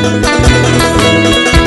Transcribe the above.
Música